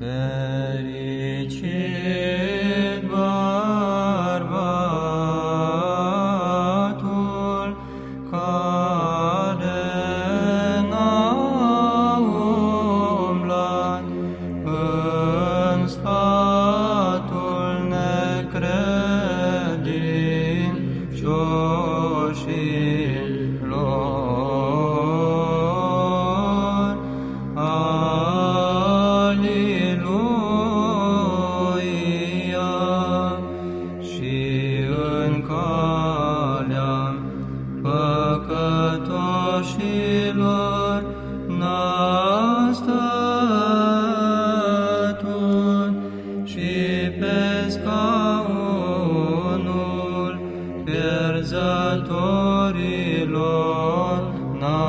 嗯 Căzătorilor nașezun.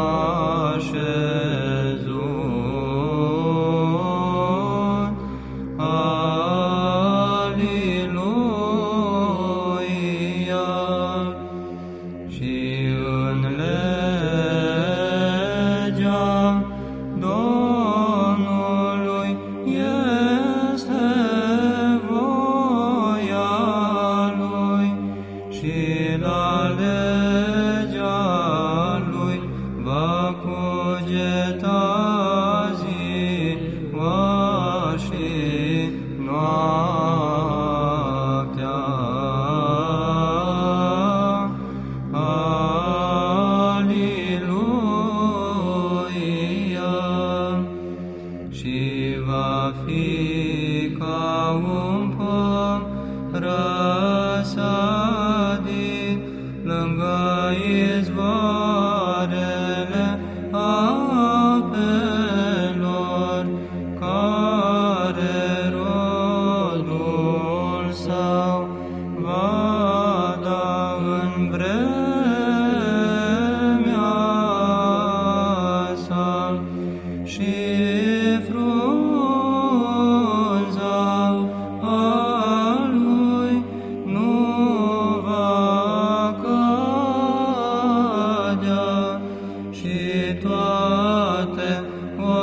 Aliluia. Și în lemn lângă izvor.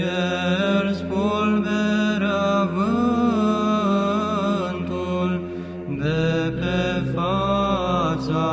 cel spulberă vântul de pe fața.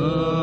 Oh.